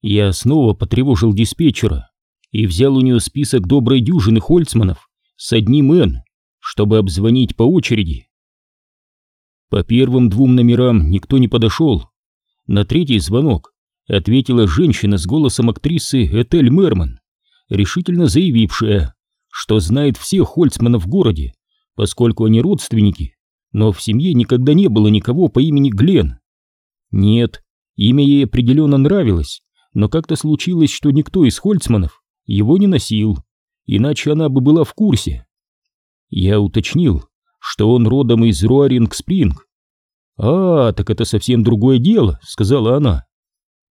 Я снова потревожил диспетчера и взял у нее список доброй дюжины Хольцманов с одним «Н», чтобы обзвонить по очереди. По первым двум номерам никто не подошел. На третий звонок ответила женщина с голосом актрисы Этель Мерман, решительно заявившая, что знает всех Хольцманов в городе, поскольку они родственники, но в семье никогда не было никого по имени Глен. Нет, имя ей определенно нравилось, но как-то случилось, что никто из Хольцманов его не носил, иначе она бы была в курсе. Я уточнил, что он родом из Руаринг-Спринг. «А, так это совсем другое дело», — сказала она.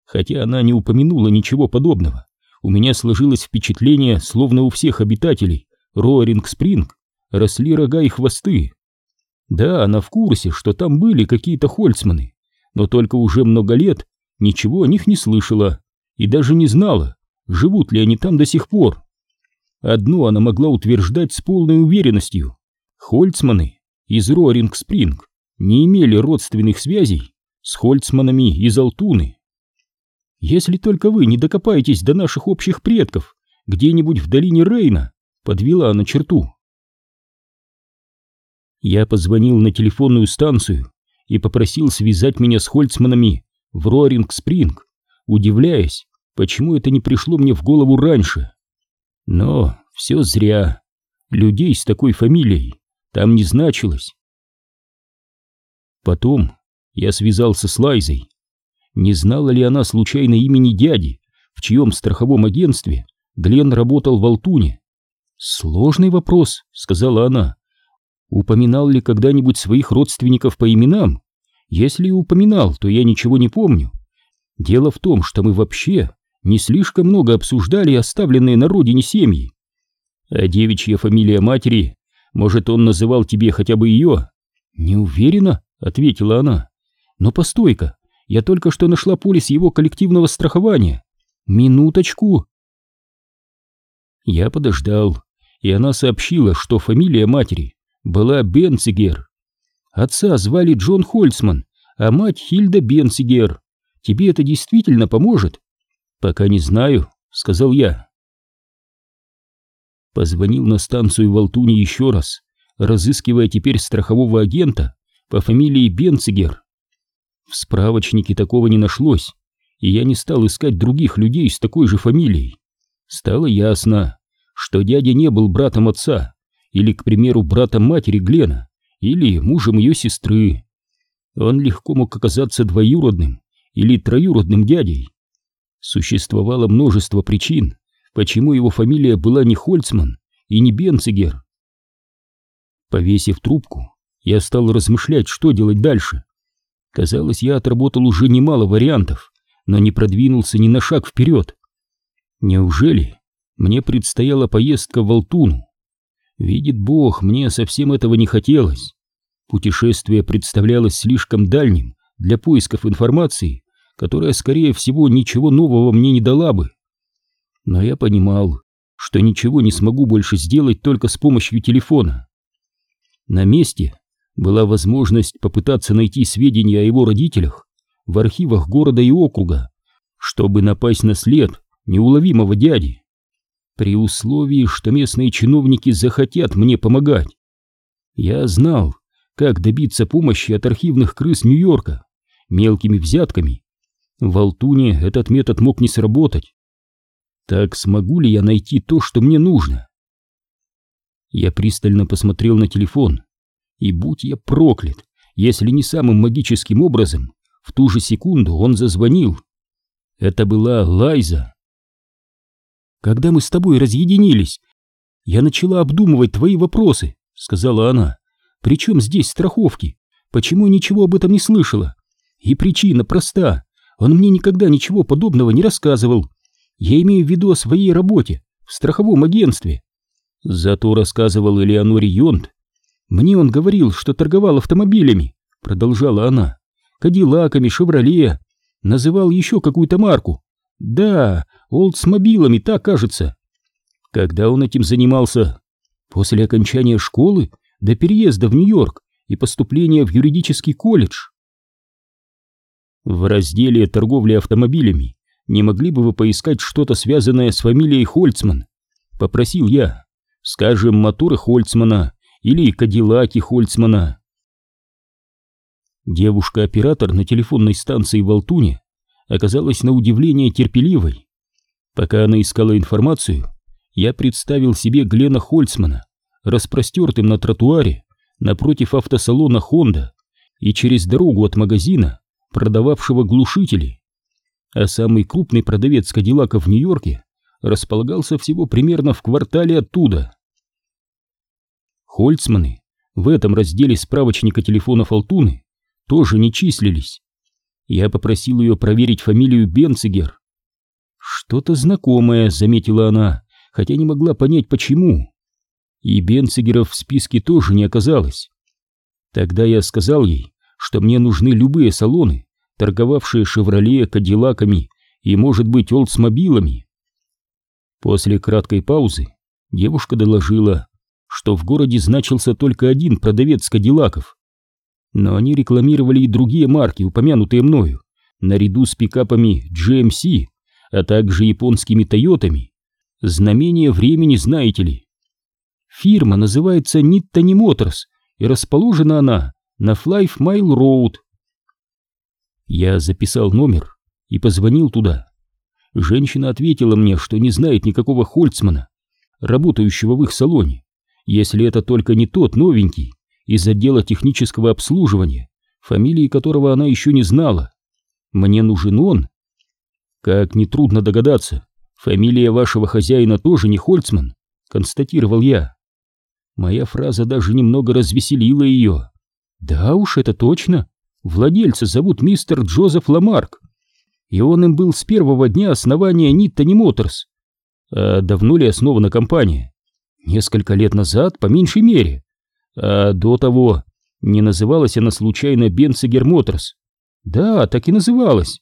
Хотя она не упомянула ничего подобного, у меня сложилось впечатление, словно у всех обитателей Руаринг-Спринг росли рога и хвосты. Да, она в курсе, что там были какие-то Хольцманы, но только уже много лет ничего о них не слышала и даже не знала, живут ли они там до сих пор. Одно она могла утверждать с полной уверенностью. Хольцманы из Роринг-Спринг не имели родственных связей с Хольцманами из Алтуны. Если только вы не докопаетесь до наших общих предков где-нибудь в долине Рейна, подвела она черту. Я позвонил на телефонную станцию и попросил связать меня с Хольцманами в Роринг-Спринг, удивляясь, почему это не пришло мне в голову раньше. Но все зря. Людей с такой фамилией там не значилось. Потом я связался с Лайзой. Не знала ли она случайно имени дяди, в чьем страховом агентстве Глен работал в Алтуне? «Сложный вопрос», — сказала она. «Упоминал ли когда-нибудь своих родственников по именам? Если и упоминал, то я ничего не помню. Дело в том, что мы вообще не слишком много обсуждали оставленные на родине семьи. А девичья фамилия матери, может, он называл тебе хотя бы ее? Не уверена, ответила она. Но постой-ка, я только что нашла полис его коллективного страхования. Минуточку. Я подождал, и она сообщила, что фамилия матери была Бенцигер. Отца звали Джон Хольцман, а мать Хильда Бенцигер. Тебе это действительно поможет? Пока не знаю, сказал я. Позвонил на станцию в Алтуне еще раз, разыскивая теперь страхового агента по фамилии Бенцигер. В справочнике такого не нашлось, и я не стал искать других людей с такой же фамилией. Стало ясно, что дядя не был братом отца, или, к примеру, братом матери Глена, или мужем ее сестры. Он легко мог оказаться двоюродным или троюродным дядей. Существовало множество причин, почему его фамилия была не Хольцман и не Бенцигер. Повесив трубку, я стал размышлять, что делать дальше. Казалось, я отработал уже немало вариантов, но не продвинулся ни на шаг вперед. Неужели мне предстояла поездка в Алтуну? Видит Бог, мне совсем этого не хотелось. Путешествие представлялось слишком дальним для поисков информации, которая, скорее всего, ничего нового мне не дала бы. Но я понимал, что ничего не смогу больше сделать только с помощью телефона. На месте была возможность попытаться найти сведения о его родителях в архивах города и округа, чтобы напасть на след неуловимого дяди. При условии, что местные чиновники захотят мне помогать. Я знал, как добиться помощи от архивных крыс Нью-Йорка мелкими взятками. В Алтуне этот метод мог не сработать. Так смогу ли я найти то, что мне нужно? Я пристально посмотрел на телефон, и будь я проклят, если не самым магическим образом, в ту же секунду он зазвонил. Это была Лайза. Когда мы с тобой разъединились, я начала обдумывать твои вопросы, сказала она. Причем здесь страховки? Почему ничего об этом не слышала? И причина проста. Он мне никогда ничего подобного не рассказывал. Я имею в виду о своей работе в страховом агентстве. Зато рассказывал Элеоноре Йонт. Мне он говорил, что торговал автомобилями, продолжала она. Кадиллаками, Шевроле. Называл еще какую-то марку. Да, Олдсмобилами, так кажется. Когда он этим занимался? После окончания школы до переезда в Нью-Йорк и поступления в юридический колледж. В разделе торговли автомобилями не могли бы вы поискать что-то связанное с фамилией Хольцман? Попросил я. Скажем, моторы Хольцмана или Кадиллаки Хольцмана. Девушка-оператор на телефонной станции в Алтуне оказалась на удивление терпеливой. Пока она искала информацию, я представил себе Глена Хольцмана, распростертым на тротуаре напротив автосалона Honda и через дорогу от магазина, продававшего глушители. А самый крупный продавец Кадиллаков в Нью-Йорке располагался всего примерно в квартале оттуда. Хольцманы в этом разделе справочника телефонов Алтуны тоже не числились. Я попросил ее проверить фамилию Бенцигер. Что-то знакомое, заметила она, хотя не могла понять почему. И Бенцигеров в списке тоже не оказалось. Тогда я сказал ей, что мне нужны любые салоны, торговавшие «Шевроле», «Кадиллаками» и, может быть, «Олдсмобилами». После краткой паузы девушка доложила, что в городе значился только один продавец «Кадиллаков», но они рекламировали и другие марки, упомянутые мною, наряду с пикапами GMC, а также японскими Тойотами. Знамение времени, знаете ли. Фирма называется Nittany Motors, и расположена она на Five Mile Road. Я записал номер и позвонил туда. Женщина ответила мне, что не знает никакого Хольцмана, работающего в их салоне, если это только не тот новенький, из отдела технического обслуживания, фамилии которого она еще не знала. Мне нужен он. Как нетрудно догадаться, фамилия вашего хозяина тоже не Хольцман, констатировал я. Моя фраза даже немного развеселила ее. Да уж, это точно. Владельца зовут мистер Джозеф Ламарк. И он им был с первого дня основания Ниттани Моторс. А давно ли основана компания? Несколько лет назад, по меньшей мере. А до того не называлась она случайно Бенцигер Моторс? Да, так и называлась.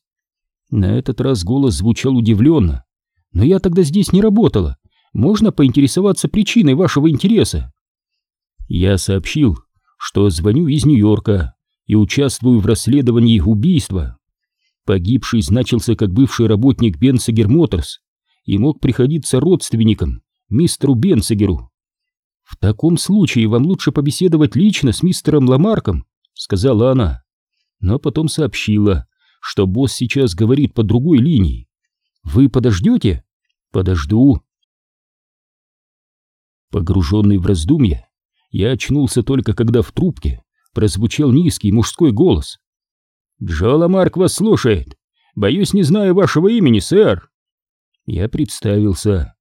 На этот раз голос звучал удивленно. Но я тогда здесь не работала. Можно поинтересоваться причиной вашего интереса? Я сообщил, что звоню из Нью-Йорка и участвую в расследовании убийства. Погибший значился как бывший работник Бенцигер Моторс и мог приходиться родственником, мистеру Бенцигеру. «В таком случае вам лучше побеседовать лично с мистером Ламарком», — сказала она. Но потом сообщила, что босс сейчас говорит по другой линии. «Вы подождете?» «Подожду». Погруженный в раздумья, я очнулся только когда в трубке прозвучал низкий мужской голос. «Джо Ламарк вас слушает. Боюсь, не знаю вашего имени, сэр». Я представился.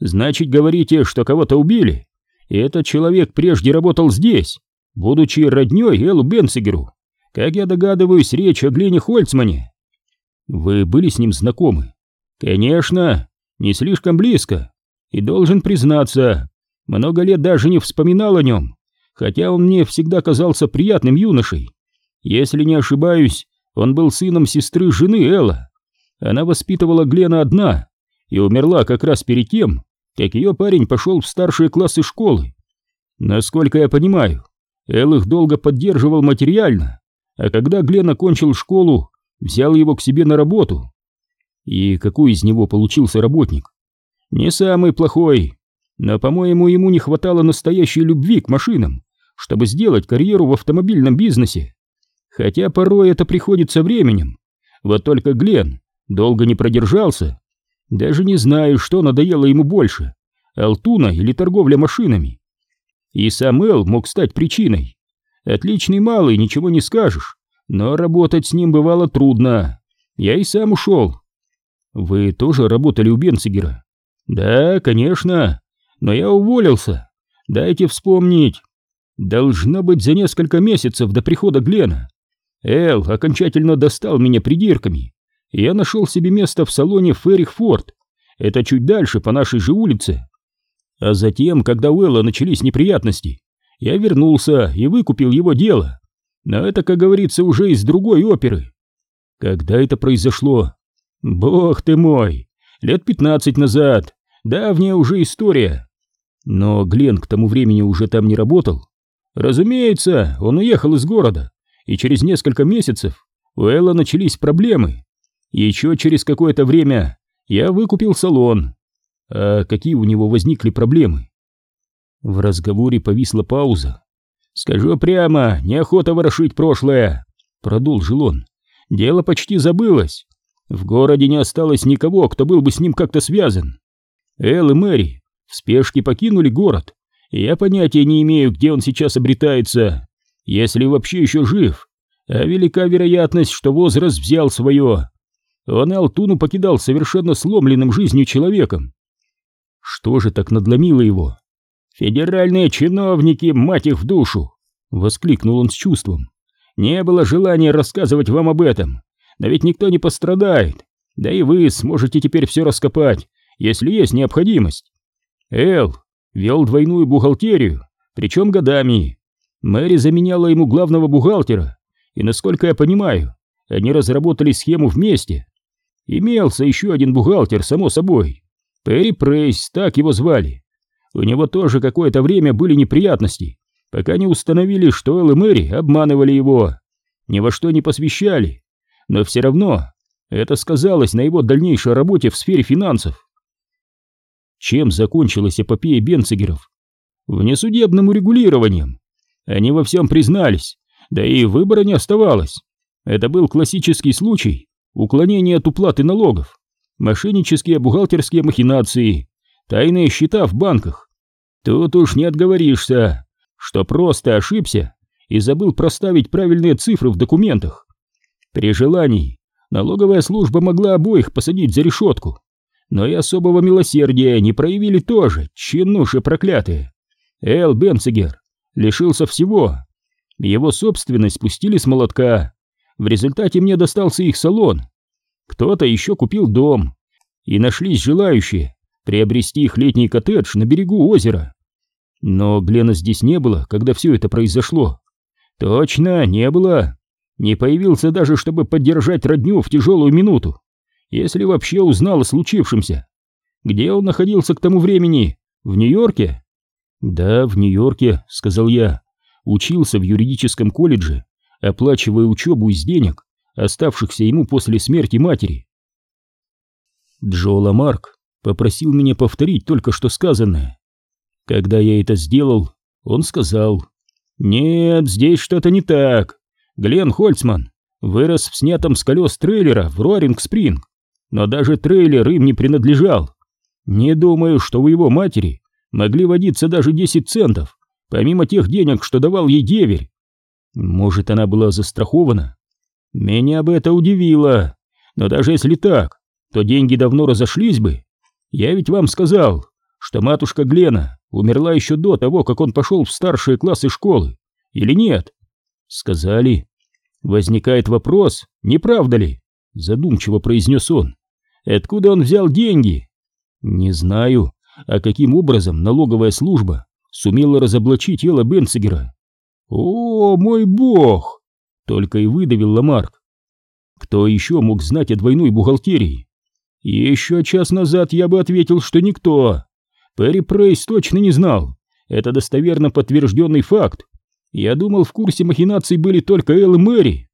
«Значит, говорите, что кого-то убили?» И этот человек прежде работал здесь, будучи роднёй Эллу Бенцигеру. Как я догадываюсь, речь о Глене Хольцмане. Вы были с ним знакомы? Конечно, не слишком близко. И должен признаться, много лет даже не вспоминал о нем, хотя он мне всегда казался приятным юношей. Если не ошибаюсь, он был сыном сестры жены Элла. Она воспитывала Глена одна и умерла как раз перед тем, как ее парень пошел в старшие классы школы. Насколько я понимаю, Эл их долго поддерживал материально, а когда Глен окончил школу, взял его к себе на работу. И какой из него получился работник? Не самый плохой, но, по-моему, ему не хватало настоящей любви к машинам, чтобы сделать карьеру в автомобильном бизнесе. Хотя порой это приходит со временем. Вот только Глен долго не продержался даже не знаю, что надоело ему больше, Алтуна или торговля машинами. И сам Эл мог стать причиной. Отличный малый, ничего не скажешь, но работать с ним бывало трудно. Я и сам ушел. Вы тоже работали у Бенцигера? Да, конечно, но я уволился. Дайте вспомнить. Должно быть за несколько месяцев до прихода Глена. Эл окончательно достал меня придирками я нашел себе место в салоне Феррих Форд. Это чуть дальше, по нашей же улице. А затем, когда у Элла начались неприятности, я вернулся и выкупил его дело. Но это, как говорится, уже из другой оперы. Когда это произошло? Бог ты мой! Лет пятнадцать назад. Давняя уже история. Но Глен к тому времени уже там не работал. Разумеется, он уехал из города, и через несколько месяцев у Элла начались проблемы. Еще через какое-то время я выкупил салон. А какие у него возникли проблемы? В разговоре повисла пауза. «Скажу прямо, неохота ворошить прошлое», — продолжил он. «Дело почти забылось. В городе не осталось никого, кто был бы с ним как-то связан. Эл и Мэри в спешке покинули город, я понятия не имею, где он сейчас обретается, если вообще еще жив. А велика вероятность, что возраст взял свое. Он Алтуну покидал совершенно сломленным жизнью человеком. Что же так надломило его? «Федеральные чиновники, мать их в душу!» — воскликнул он с чувством. «Не было желания рассказывать вам об этом, но ведь никто не пострадает. Да и вы сможете теперь все раскопать, если есть необходимость. Эл вел двойную бухгалтерию, причем годами. Мэри заменяла ему главного бухгалтера, и, насколько я понимаю, они разработали схему вместе. Имелся еще один бухгалтер, само собой. Перри Прейс, так его звали. У него тоже какое-то время были неприятности, пока не установили, что Эл и Мэри обманывали его, ни во что не посвящали. Но все равно это сказалось на его дальнейшей работе в сфере финансов. Чем закончилась эпопея Бенцигеров? Внесудебным урегулированием. Они во всем признались, да и выбора не оставалось. Это был классический случай уклонения от уплаты налогов, мошеннические бухгалтерские махинации, тайные счета в банках. Тут уж не отговоришься, что просто ошибся и забыл проставить правильные цифры в документах. При желании налоговая служба могла обоих посадить за решетку, но и особого милосердия не проявили тоже, чинуши проклятые. Эл Бенцигер лишился всего. Его собственность спустили с молотка. В результате мне достался их салон. Кто-то еще купил дом. И нашлись желающие приобрести их летний коттедж на берегу озера. Но Глена здесь не было, когда все это произошло. Точно, не было. Не появился даже, чтобы поддержать родню в тяжелую минуту, если вообще узнал о случившемся. Где он находился к тому времени? В Нью-Йорке? Да, в Нью-Йорке, сказал я. Учился в юридическом колледже, оплачивая учебу из денег, оставшихся ему после смерти матери. Джо Ламарк попросил меня повторить только что сказанное. Когда я это сделал, он сказал, «Нет, здесь что-то не так. Глен Хольцман вырос в снятом с колес трейлера в Руаринг-Спринг, но даже трейлер им не принадлежал. Не думаю, что у его матери могли водиться даже 10 центов, помимо тех денег, что давал ей деверь. Может, она была застрахована? Меня бы это удивило, но даже если так, то деньги давно разошлись бы. Я ведь вам сказал, что матушка Глена умерла еще до того, как он пошел в старшие классы школы. Или нет? Сказали. Возникает вопрос, не правда ли? Задумчиво произнес он. Откуда он взял деньги? Не знаю. А каким образом налоговая служба сумела разоблачить тело Бенцигера? О, мой бог! Только и выдавил Ламарк. Кто еще мог знать о двойной бухгалтерии? Еще час назад я бы ответил, что никто. Перри Прейс точно не знал. Это достоверно подтвержденный факт. Я думал, в курсе махинаций были только Эл и Мэри.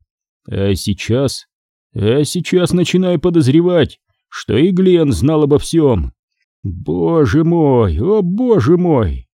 А сейчас... А сейчас начинаю подозревать, что и Глен знал обо всем. Боже мой, о боже мой!